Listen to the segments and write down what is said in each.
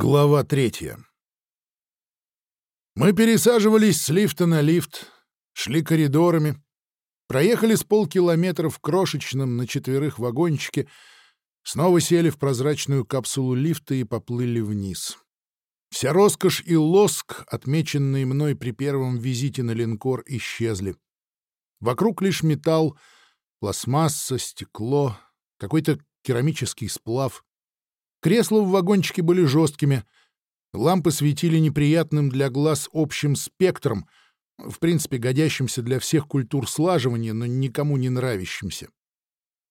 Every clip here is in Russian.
Глава третья. Мы пересаживались с лифта на лифт, шли коридорами, проехали с полкилометра в крошечном на четверых вагончике, снова сели в прозрачную капсулу лифта и поплыли вниз. Вся роскошь и лоск, отмеченные мной при первом визите на линкор, исчезли. Вокруг лишь металл, пластмасса, стекло, какой-то керамический сплав — Кресла в вагончике были жесткими, лампы светили неприятным для глаз общим спектром, в принципе, годящимся для всех культур слаживания, но никому не нравящимся.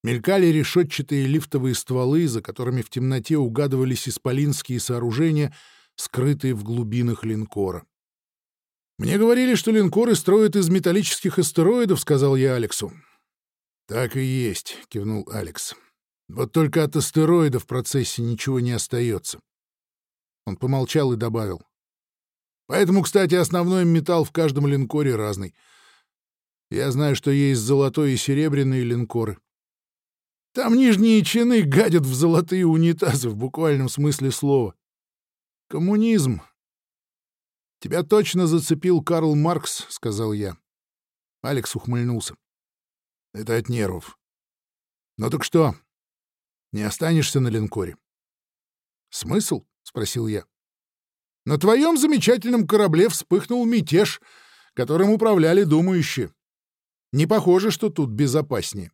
Мелькали решетчатые лифтовые стволы, за которыми в темноте угадывались исполинские сооружения, скрытые в глубинах линкора. «Мне говорили, что линкоры строят из металлических астероидов», — сказал я Алексу. «Так и есть», — кивнул Алекс. Вот только от астероида в процессе ничего не остается. Он помолчал и добавил. Поэтому, кстати, основной металл в каждом линкоре разный. Я знаю, что есть золотой и серебряные линкоры. Там нижние чины гадят в золотые унитазы в буквальном смысле слова. Коммунизм. Тебя точно зацепил Карл Маркс, — сказал я. Алекс ухмыльнулся. Это от нервов. Ну так что, не останешься на линкоре. «Смысл?» — спросил я. «На твоем замечательном корабле вспыхнул мятеж, которым управляли думающие. Не похоже, что тут безопаснее».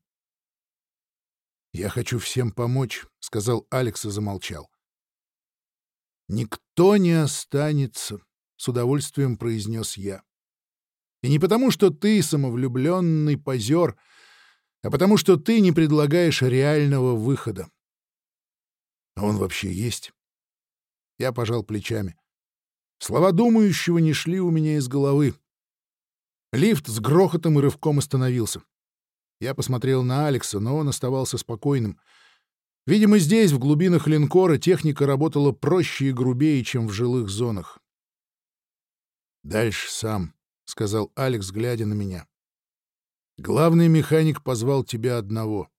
«Я хочу всем помочь», — сказал Алекс и замолчал. «Никто не останется», — с удовольствием произнес я. «И не потому, что ты самовлюбленный позер, — а потому что ты не предлагаешь реального выхода. А он вообще есть? Я пожал плечами. Слова думающего не шли у меня из головы. Лифт с грохотом и рывком остановился. Я посмотрел на Алекса, но он оставался спокойным. Видимо, здесь, в глубинах линкора, техника работала проще и грубее, чем в жилых зонах. «Дальше сам», — сказал Алекс, глядя на меня. Главный механик позвал тебя одного.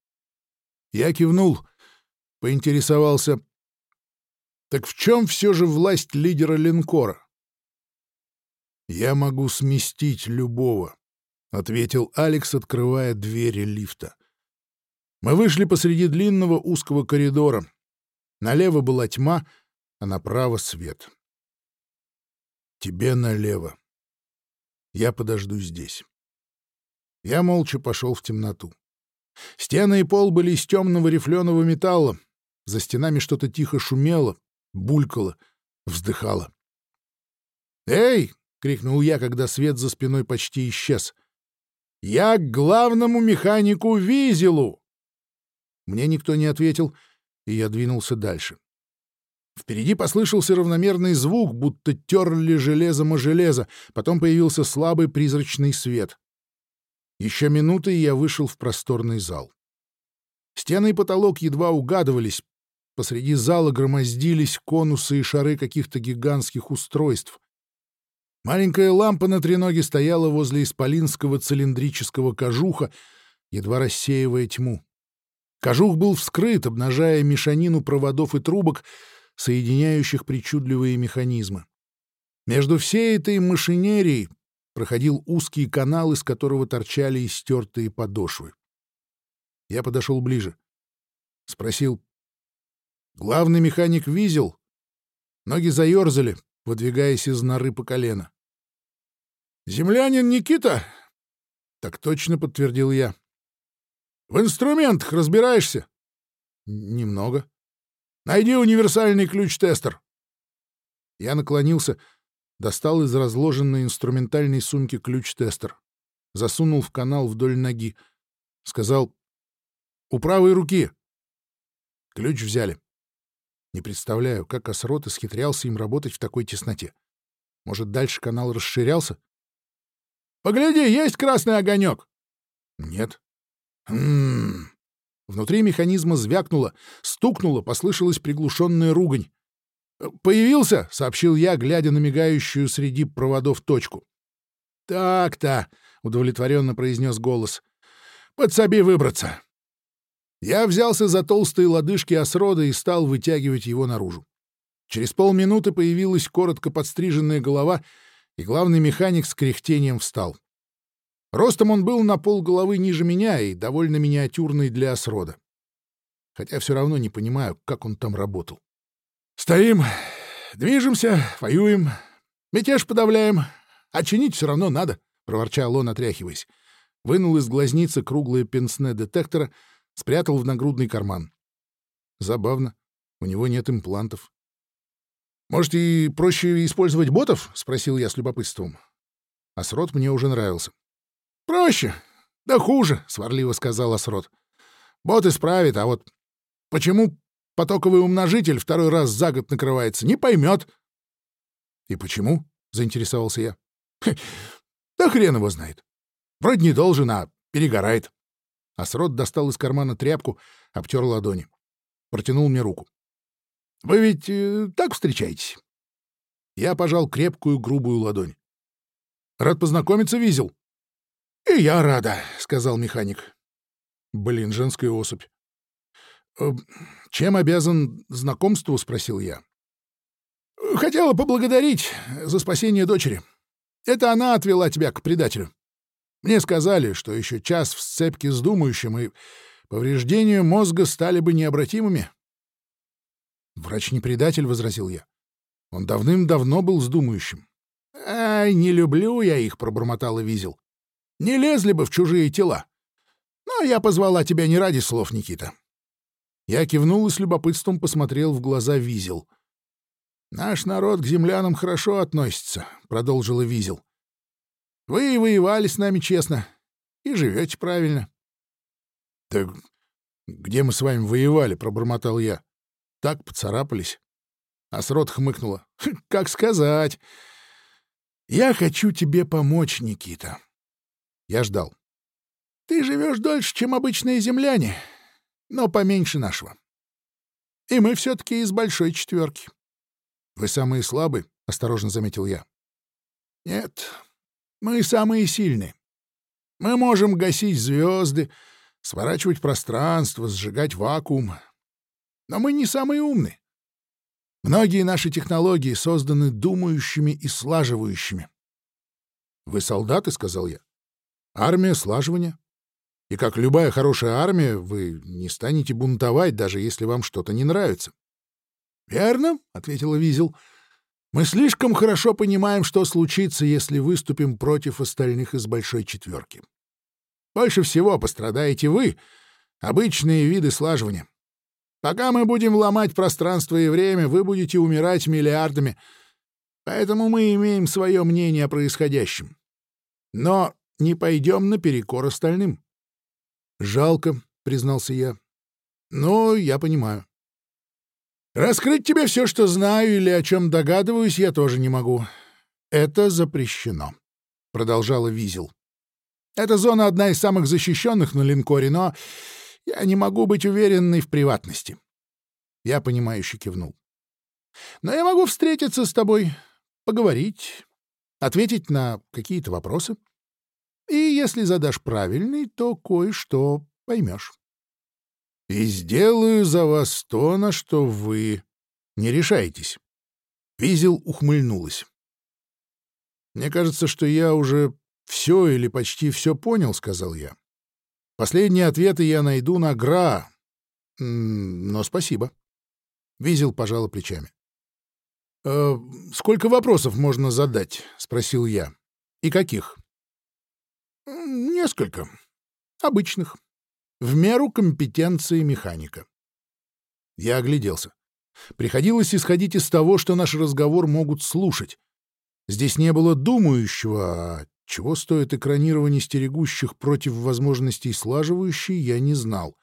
Я кивнул, поинтересовался. Так в чем все же власть лидера линкора? Я могу сместить любого, — ответил Алекс, открывая двери лифта. Мы вышли посреди длинного узкого коридора. Налево была тьма, а направо — свет. Тебе налево. Я подожду здесь. Я молча пошел в темноту. Стены и пол были из темного рифленого металла. За стенами что-то тихо шумело, булькало, вздыхало. «Эй!» — крикнул я, когда свет за спиной почти исчез. «Я к главному механику Визелу!» Мне никто не ответил, и я двинулся дальше. Впереди послышался равномерный звук, будто терли железом о железо, потом появился слабый призрачный свет. Еще минуты, и я вышел в просторный зал. Стены и потолок едва угадывались. Посреди зала громоздились конусы и шары каких-то гигантских устройств. Маленькая лампа на треноге стояла возле исполинского цилиндрического кожуха, едва рассеивая тьму. Кожух был вскрыт, обнажая мешанину проводов и трубок, соединяющих причудливые механизмы. Между всей этой машинерией проходил узкий канал, из которого торчали истертые подошвы. Я подошел ближе. Спросил. Главный механик Визел. Ноги заерзали, выдвигаясь из норы по колено. «Землянин Никита?» «Так точно», — подтвердил я. «В инструментах разбираешься?» «Немного». «Найди универсальный ключ-тестер». Я наклонился, Достал из разложенной инструментальной сумки ключ-тестер. Засунул в канал вдоль ноги. Сказал «У правой руки». Ключ взяли. Не представляю, как Осрот исхитрялся им работать в такой тесноте. Может, дальше канал расширялся? «Погляди, есть красный огонек?» «Нет». «Хм...» Внутри механизма звякнуло, стукнуло, послышалась приглушенная ругань. «Появился», — сообщил я, глядя на мигающую среди проводов точку. «Так-то», — удовлетворенно произнес голос. «Подсоби выбраться». Я взялся за толстые лодыжки осрода и стал вытягивать его наружу. Через полминуты появилась коротко подстриженная голова, и главный механик с кряхтением встал. Ростом он был на пол головы ниже меня и довольно миниатюрный для осрода. Хотя все равно не понимаю, как он там работал. «Стоим, движемся, воюем, мятеж подавляем, а чинить все равно надо», — проворчал он, отряхиваясь. Вынул из глазницы круглое пенсне детектора, спрятал в нагрудный карман. Забавно, у него нет имплантов. «Может, и проще использовать ботов?» — спросил я с любопытством. Асрот мне уже нравился. «Проще. Да хуже», — сварливо сказал Асрот. «Бот исправит, а вот почему потоковый умножитель второй раз за год накрывается, не поймет». «И почему?» — заинтересовался я. «Да хрен его знает. Вроде не должен, а перегорает». Асрот достал из кармана тряпку, обтер ладони. Протянул мне руку. Вы ведь э, так встречаетесь?» Я пожал крепкую грубую ладонь. «Рад познакомиться, Визел». «И я рада», — сказал механик. «Блин, женская особь». «Э, «Чем обязан знакомству?» — спросил я. «Хотела поблагодарить за спасение дочери. Это она отвела тебя к предателю. Мне сказали, что еще час в сцепке с думающим, и повреждения мозга стали бы необратимыми. «Врач не предатель», — возразил я. «Он давным-давно был с думающим». «Ай, не люблю я их», — пробормотала Визел. «Не лезли бы в чужие тела. Но я позвала тебя не ради слов, Никита». Я кивнул и с любопытством посмотрел в глаза Визел. «Наш народ к землянам хорошо относится», — продолжила Визел. «Вы воевали с нами честно и живете правильно». «Так где мы с вами воевали?» — пробормотал я. Так поцарапались. Асрот хмыкнула. «Хм, «Как сказать? Я хочу тебе помочь, Никита». Я ждал. «Ты живешь дольше, чем обычные земляне, но поменьше нашего. И мы все-таки из большой четверки. «Вы самые слабые», — осторожно заметил я. «Нет, мы самые сильные. Мы можем гасить звезды, сворачивать пространство, сжигать вакуум, но мы не самые умные. Многие наши технологии созданы думающими и слаживающими. «Вы солдаты», — сказал я. «Армия слаживания. И как любая хорошая армия, вы не станете бунтовать, даже если вам что-то не нравится». «Верно», — ответила Визел. «Мы слишком хорошо понимаем, что случится, если выступим против остальных из Большой Четверки. Больше всего пострадаете вы, обычные виды слаживания. Пока мы будем ломать пространство и время, вы будете умирать миллиардами. Поэтому мы имеем свое мнение о происходящем. Но не пойдем наперекор остальным. Жалко, признался я. Но я понимаю. Раскрыть тебе все, что знаю или о чем догадываюсь, я тоже не могу. Это запрещено, продолжала Визел. Эта зона одна из самых защищенных на линкоре, но я не могу быть уверенной в приватности. Я понимающе кивнул. Но я могу встретиться с тобой, поговорить, ответить на какие-то вопросы. И если задашь правильный, то кое-что поймешь. И сделаю за вас то, на что вы не решаетесь. Визел ухмыльнулась. Мне кажется, что я уже все или почти все понял, — сказал я. Последние ответы я найду на Гра. Но спасибо. Визел пожала плечами. «Э, «Сколько вопросов можно задать?» — спросил я. «И каких?» «Несколько. Обычных. В меру компетенции механика». Я огляделся. Приходилось исходить из того, что наш разговор могут слушать. Здесь не было думающего, а чего стоит экранирование стерегущих против возможностей слаживающей, я не знал.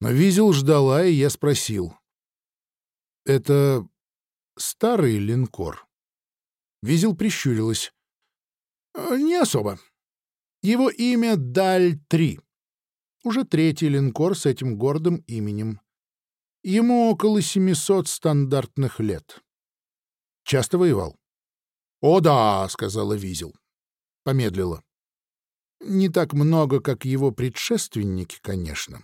Но Визел ждала, и я спросил. «Это старый линкор?» Визел прищурилась. «Э, «Не особо. Его имя Даль-3. Уже третий линкор с этим гордым именем. Ему около 700 стандартных лет. Часто воевал?» «О да», — сказала Визел помедлила. Не так много, как его предшественники, конечно,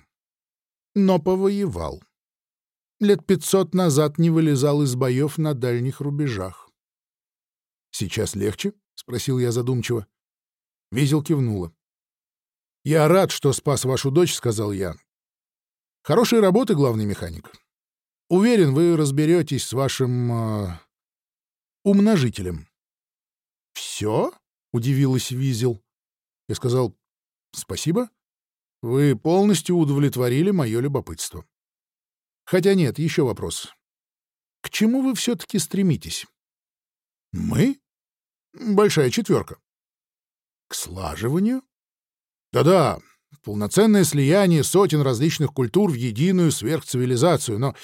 но повоевал. лет пятьсот назад не вылезал из боев на дальних рубежах. «Сейчас легче?» — спросил я задумчиво. Визел кивнула. «Я рад, что спас вашу дочь», — сказал я. «Хорошей работы, главный механик. Уверен, вы разберетесь с вашим... Э, умножителем». «Все?» — удивилась Визел. Я сказал «Спасибо. Вы полностью удовлетворили мое любопытство». Хотя нет, еще вопрос. К чему вы все-таки стремитесь? Мы? Большая четверка. К слаживанию? Да-да, полноценное слияние сотен различных культур в единую сверхцивилизацию, но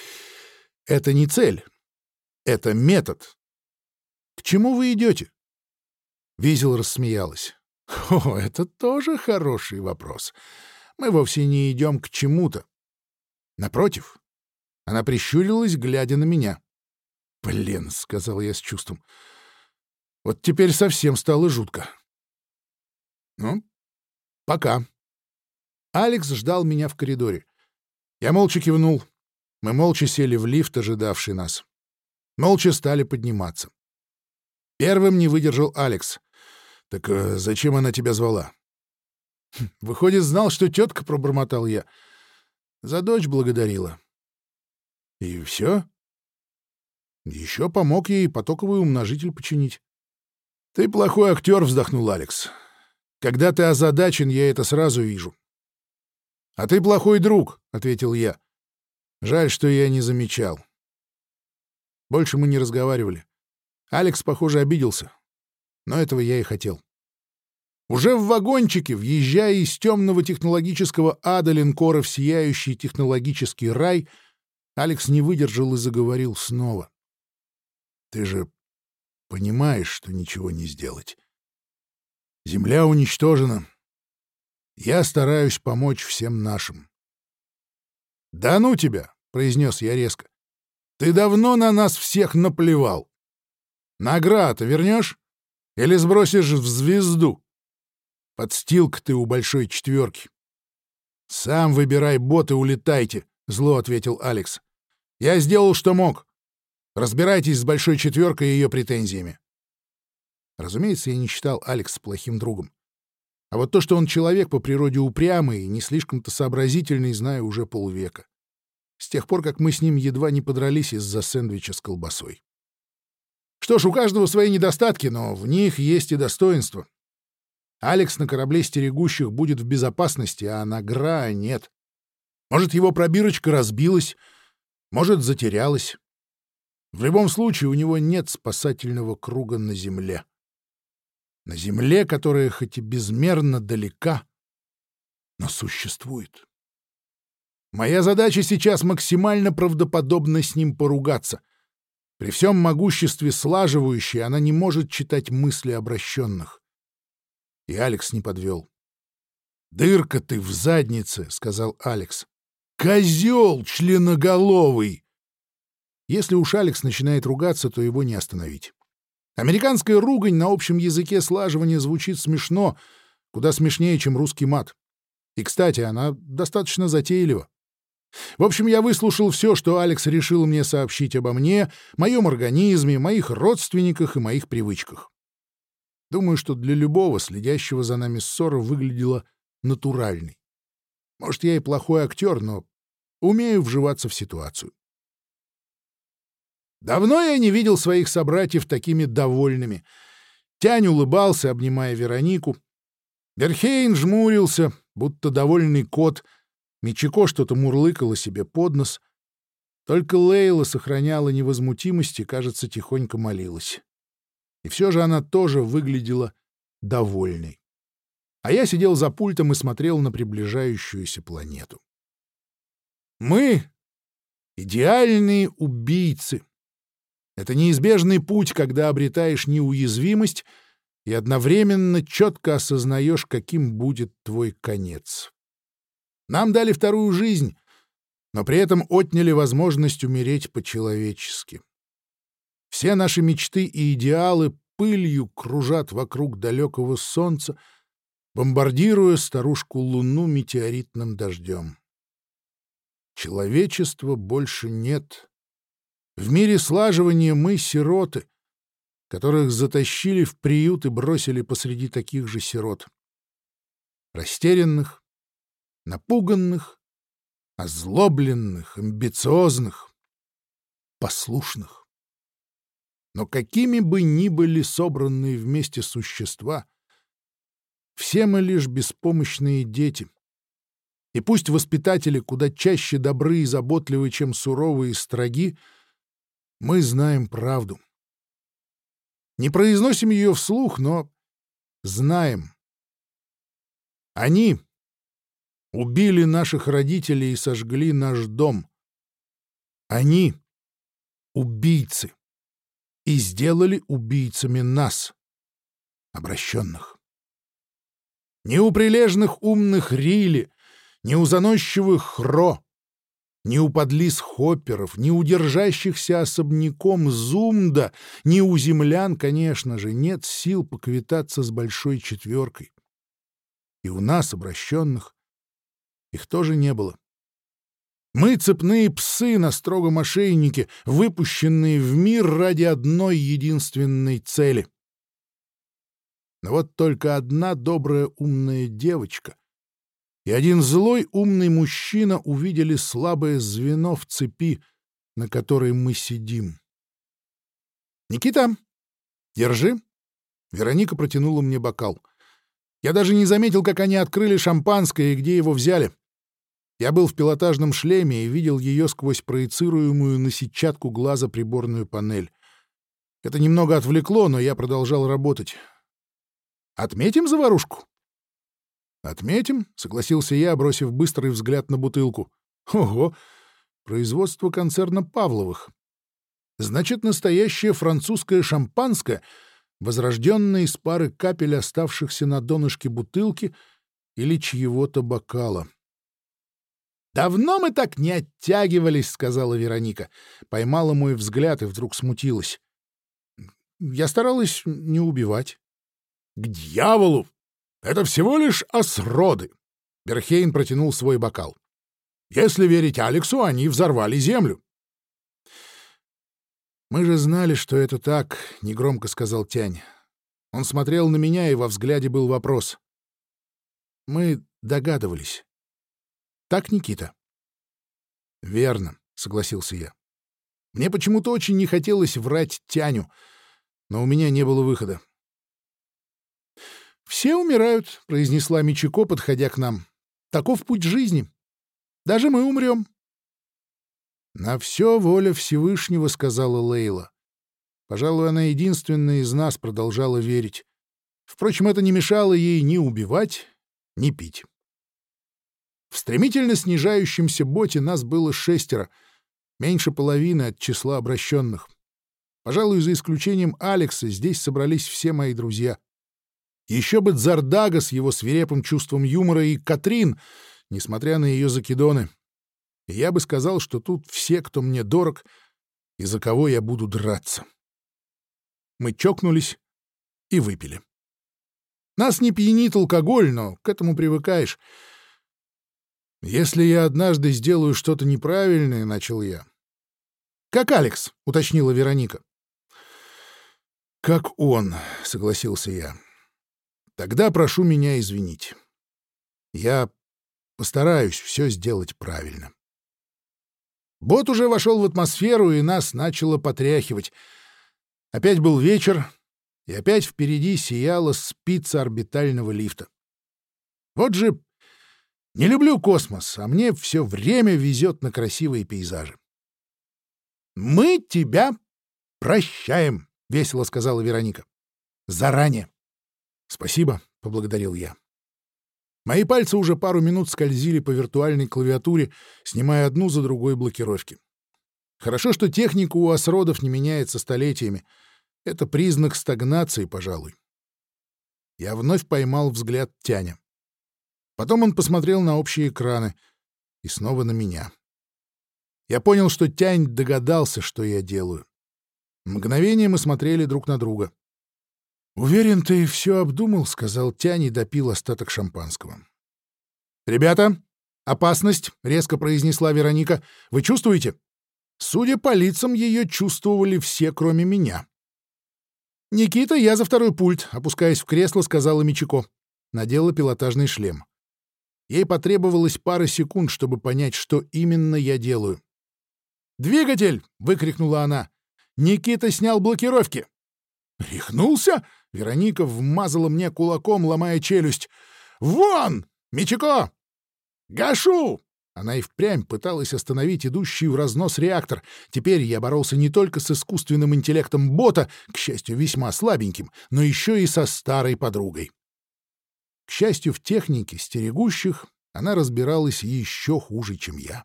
это не цель. Это метод. К чему вы идете? Визел рассмеялась. О, это тоже хороший вопрос. Мы вовсе не идем к чему-то. Напротив, она прищурилась, глядя на меня. «Блин», — сказал я с чувством. «Вот теперь совсем стало жутко». «Ну, пока». Алекс ждал меня в коридоре. Я молча кивнул. Мы молча сели в лифт, ожидавший нас. Молча стали подниматься. Первым не выдержал Алекс. «Так э, зачем она тебя звала?» «Хм, «Выходит, знал, что тетка», — пробормотал я. «За дочь благодарила». И все? Еще помог ей потоковый умножитель починить. — Ты плохой актер, — вздохнул Алекс. — Когда ты озадачен, я это сразу вижу. — А ты плохой друг, — ответил я. Жаль, что я не замечал. Больше мы не разговаривали. Алекс, похоже, обиделся. Но этого я и хотел. Уже в вагончике, въезжая из темного технологического ада линкора в сияющий технологический рай — Алекс не выдержал и заговорил снова. «Ты же понимаешь, что ничего не сделать. Земля уничтожена. Я стараюсь помочь всем нашим». «Да ну тебя!» — произнес я резко. «Ты давно на нас всех наплевал. Наград вернешь или сбросишь в звезду? Подстилка ты у большой четверки. Сам выбирай бот и улетайте», — зло ответил Алекс. Я сделал, что мог. Разбирайтесь с Большой Четверкой и ее претензиями. Разумеется, я не считал Алекс плохим другом. А вот то, что он человек по природе упрямый и не слишком-то сообразительный, знаю уже полвека. С тех пор, как мы с ним едва не подрались из-за сэндвича с колбасой. Что ж, у каждого свои недостатки, но в них есть и достоинства. Алекс на корабле стерегущих будет в безопасности, а на Гра нет. Может, его пробирочка разбилась, может, затерялась. В любом случае, у него нет спасательного круга на земле. На земле, которая хоть и безмерно далека, но существует. Моя задача сейчас максимально правдоподобно с ним поругаться. При всем могуществе слаживающей она не может читать мысли обращенных. И Алекс не подвел. «Дырка ты в заднице», — сказал Алекс. Козел членоголовый! Если уж Алекс начинает ругаться, то его не остановить. Американская ругань на общем языке слаживания звучит смешно, куда смешнее, чем русский мат. И, кстати, она достаточно затейлива. В общем, я выслушал все, что Алекс решил мне сообщить обо мне, моем организме, моих родственниках и моих привычках. Думаю, что для любого следящего за нами ссора выглядела натуральной. Может, я и плохой актер, но умею вживаться в ситуацию. Давно я не видел своих собратьев такими довольными. Тянь улыбался, обнимая Веронику. Берхейн жмурился, будто довольный кот. Мичико что-то мурлыкало себе под нос. Только Лейла сохраняла невозмутимость и, кажется, тихонько молилась. И все же она тоже выглядела довольной а я сидел за пультом и смотрел на приближающуюся планету. Мы — идеальные убийцы. Это неизбежный путь, когда обретаешь неуязвимость и одновременно четко осознаешь, каким будет твой конец. Нам дали вторую жизнь, но при этом отняли возможность умереть по-человечески. Все наши мечты и идеалы пылью кружат вокруг далекого солнца — бомбардируя старушку Луну метеоритным дождем. Человечества больше нет. В мире слаживания мы сироты, которых затащили в приют и бросили посреди таких же сирот. Растерянных, напуганных, озлобленных, амбициозных, послушных. Но какими бы ни были собранные вместе существа, все мы лишь беспомощные дети. И пусть воспитатели куда чаще добры и заботливы, чем суровые и строги, мы знаем правду. Не произносим ее вслух, но знаем. Они убили наших родителей и сожгли наш дом. Они — убийцы, и сделали убийцами нас, обращенных. Не у прилежных умных Рили, не у заносчивых Хро, ни у подлиз хопперов, ни у держащихся особняком Зумда, ни у землян, конечно же, нет сил поквитаться с большой четверкой. И у нас, обращенных, их тоже не было. Мы — цепные псы на строгом ошейнике, выпущенные в мир ради одной единственной цели. Но вот только одна добрая умная девочка и один злой умный мужчина увидели слабое звено в цепи, на которой мы сидим. «Никита, держи!» Вероника протянула мне бокал. Я даже не заметил, как они открыли шампанское и где его взяли. Я был в пилотажном шлеме и видел ее сквозь проецируемую на сетчатку глаза приборную панель. Это немного отвлекло, но я продолжал работать. «Отметим заварушку?» «Отметим», — согласился я, бросив быстрый взгляд на бутылку. «Ого! Производство концерна Павловых. Значит, настоящее французское шампанское, возрожденное из пары капель, оставшихся на донышке бутылки или чьего-то бокала». «Давно мы так не оттягивались», — сказала Вероника. Поймала мой взгляд и вдруг смутилась. Я старалась не убивать. «К дьяволу!» Это всего лишь осроды. Берхейн протянул свой бокал. Если верить Алексу, они взорвали землю. «Мы же знали, что это так», — негромко сказал Тянь. Он смотрел на меня, и во взгляде был вопрос. «Мы догадывались. Так, Никита?» «Верно», — согласился я. Мне почему-то очень не хотелось врать Тяню, но у меня не было выхода. «Все умирают», — произнесла Мичико, подходя к нам. «Таков путь жизни. Даже мы умрем». «На все воля Всевышнего», — сказала Лейла. Пожалуй, она единственная из нас продолжала верить. Впрочем, это не мешало ей ни убивать, ни пить. В стремительно снижающемся боте нас было шестеро, меньше половины от числа обращенных. Пожалуй, за исключением Алекса, здесь собрались все мои друзья. Еще бы Дзардага с его свирепым чувством юмора и Катрин, несмотря на ее закидоны. Я бы сказал, что тут все, кто мне дорог, и за кого я буду драться. Мы чокнулись и выпили. Нас не пьянит алкоголь, но к этому привыкаешь. Если я однажды сделаю что-то неправильное, — начал я. — Как Алекс, — уточнила Вероника. — Как он, — согласился я. Тогда прошу меня извинить. Я постараюсь все сделать правильно. Бот уже вошел в атмосферу, и нас начало потряхивать. Опять был вечер, и опять впереди сияла спица орбитального лифта. Вот же не люблю космос, а мне все время везет на красивые пейзажи. «Мы тебя прощаем», — весело сказала Вероника. «Заранее». «Спасибо», — поблагодарил я. Мои пальцы уже пару минут скользили по виртуальной клавиатуре, снимая одну за другой блокировки. Хорошо, что техника у осродов не меняется столетиями. Это признак стагнации, пожалуй. Я вновь поймал взгляд Тяня. Потом он посмотрел на общие экраны и снова на меня. Я понял, что Тянь догадался, что я делаю. Мгновение мы смотрели друг на друга. «Уверен, ты все обдумал», — сказал Тянь и допил остаток шампанского. «Ребята, «Опасность», — резко произнесла Вероника. «Вы чувствуете?» Судя по лицам, ее чувствовали все, кроме меня. «Никита, я за второй пульт», — опускаясь в кресло, сказала Мичико. Надела пилотажный шлем. Ей потребовалось пара секунд, чтобы понять, что именно я делаю. «Двигатель!» — выкрикнула она. «Никита снял блокировки!» «Рехнулся?» — Вероника вмазала мне кулаком, ломая челюсть. «Вон! Мичико! Гашу!» Она и впрямь пыталась остановить идущий в разнос реактор. Теперь я боролся не только с искусственным интеллектом бота, к счастью, весьма слабеньким, но еще и со старой подругой. К счастью, в технике стерегущих она разбиралась еще хуже, чем я.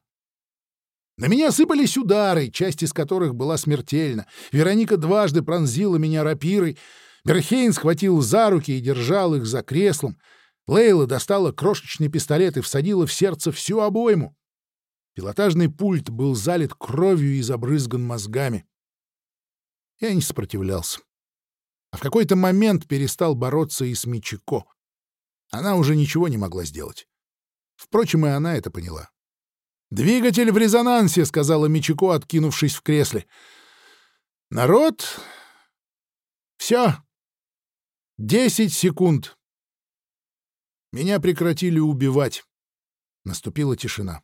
На меня сыпались удары, часть из которых была смертельна. Вероника дважды пронзила меня рапирой. Берхейн схватил за руки и держал их за креслом. Лейла достала крошечный пистолет и всадила в сердце всю обойму. Пилотажный пульт был залит кровью и забрызган мозгами. Я не сопротивлялся. А в какой-то момент перестал бороться и с Мичико. Она уже ничего не могла сделать. Впрочем, и она это поняла. «Двигатель в резонансе», — сказала Мичико, откинувшись в кресле. «Народ...» «Все. Десять секунд». Меня прекратили убивать. Наступила тишина.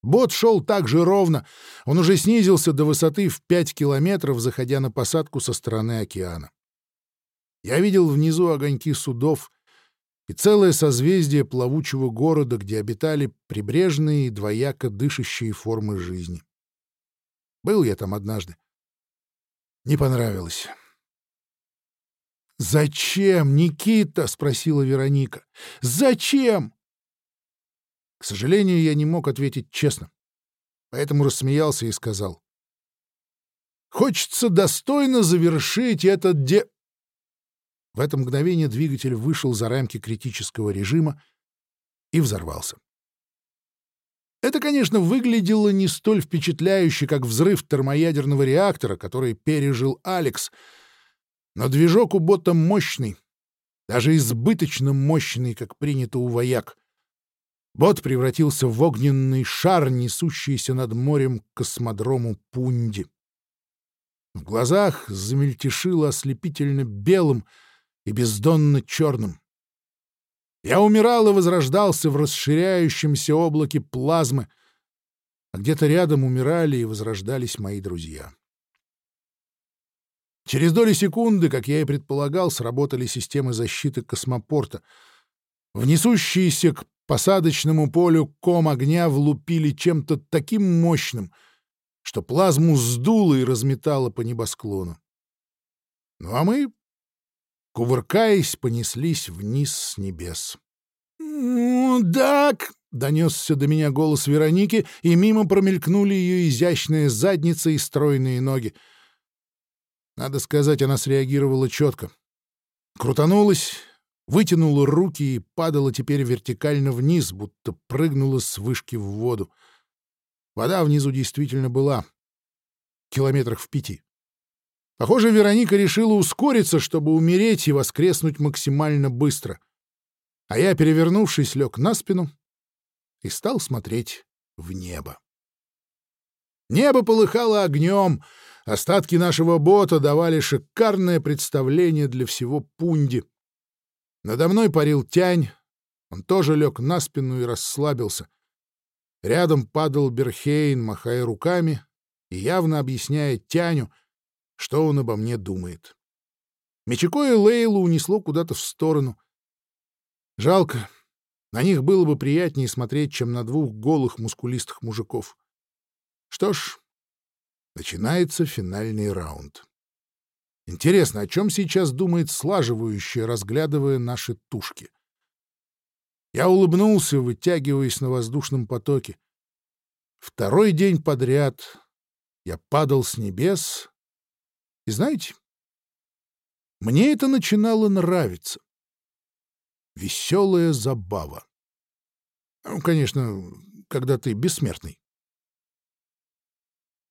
Бот шел так же ровно. Он уже снизился до высоты в пять километров, заходя на посадку со стороны океана. Я видел внизу огоньки судов, и целое созвездие плавучего города, где обитали прибрежные и двояко дышащие формы жизни. Был я там однажды. Не понравилось. «Зачем, Никита?» — спросила Вероника. «Зачем?» К сожалению, я не мог ответить честно, поэтому рассмеялся и сказал. «Хочется достойно завершить этот де...» В это мгновение двигатель вышел за рамки критического режима и взорвался. Это, конечно, выглядело не столь впечатляюще, как взрыв термоядерного реактора, который пережил Алекс, но движок у бота мощный, даже избыточно мощный, как принято у вояк. Бот превратился в огненный шар, несущийся над морем к космодрому Пунди. В глазах замельтешило ослепительно белым — и бездонно черным. Я умирал и возрождался в расширяющемся облаке плазмы, а где-то рядом умирали и возрождались мои друзья. Через доли секунды, как я и предполагал, сработали системы защиты космопорта. Внесущиеся к посадочному полю ком огня влупили чем-то таким мощным, что плазму сдуло и разметало по небосклону. Ну а мы кувыркаясь, понеслись вниз с небес. «Так!» — донесся до меня голос Вероники, и мимо промелькнули ее изящная задница и стройные ноги. Надо сказать, она среагировала четко. Крутанулась, вытянула руки и падала теперь вертикально вниз, будто прыгнула с вышки в воду. Вода внизу действительно была. Километрах в пяти. Похоже, Вероника решила ускориться, чтобы умереть и воскреснуть максимально быстро. А я, перевернувшись, лег на спину и стал смотреть в небо. Небо полыхало огнем, остатки нашего бота давали шикарное представление для всего Пунди. Надо мной парил тянь, он тоже лег на спину и расслабился. Рядом падал Берхейн, махая руками и явно объясняя тяню — что он обо мне думает. Мечико и Лейлу унесло куда-то в сторону. Жалко. На них было бы приятнее смотреть, чем на двух голых мускулистых мужиков. Что ж, начинается финальный раунд. Интересно, о чем сейчас думает слаживающая, разглядывая наши тушки? Я улыбнулся, вытягиваясь на воздушном потоке. Второй день подряд я падал с небес и знаете, мне это начинало нравиться. Веселая забава. Ну, конечно, когда ты бессмертный.